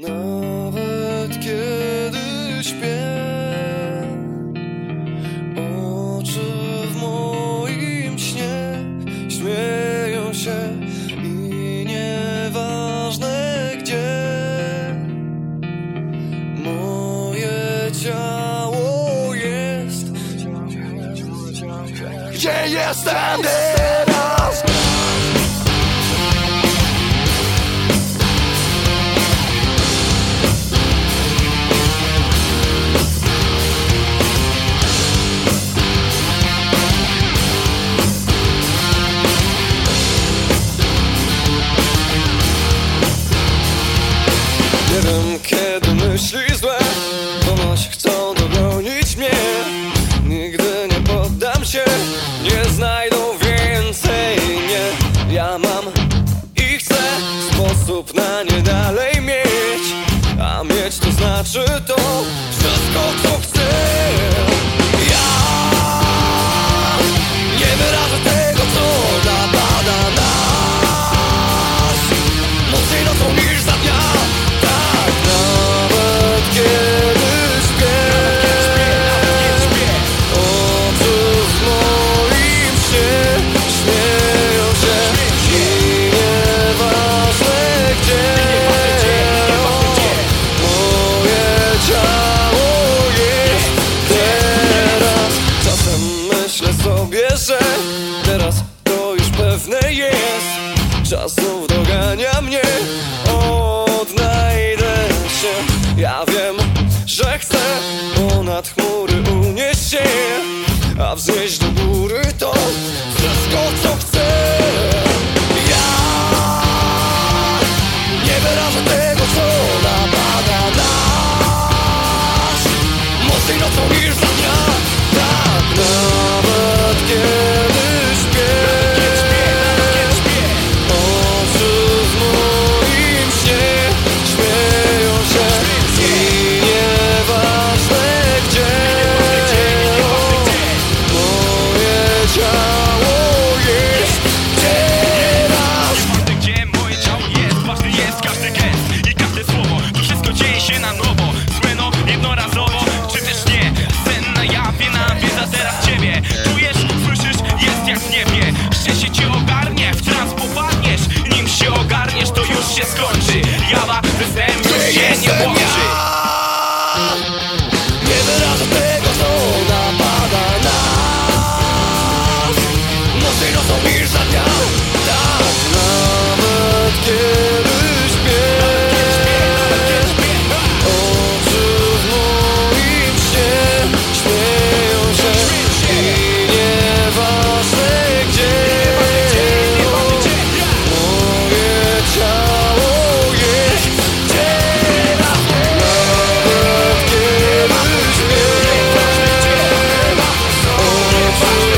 Nawet kiedy śpię, oczy w moim śnie śmieją się i nieważne gdzie moje ciało jest. Gdzie jestem kiedy myśli złe Ponoć chcą dogonić mnie. Nigdy nie poddam się Nie znajdą więcej mnie. Ja mam i chcę Sposób na nie dalej mieć A mieć to znaczy to Wszystko co Teraz to już pewne jest. Czas znów dogania mnie. Odnajdę się. Ja wiem, że chcę Ponad chmury unieść się. A wznieść do góry to Wszystko co chcę. Ja Nie wyrażę tego się skończy. Jawa, występ, się nie błądź Thank you.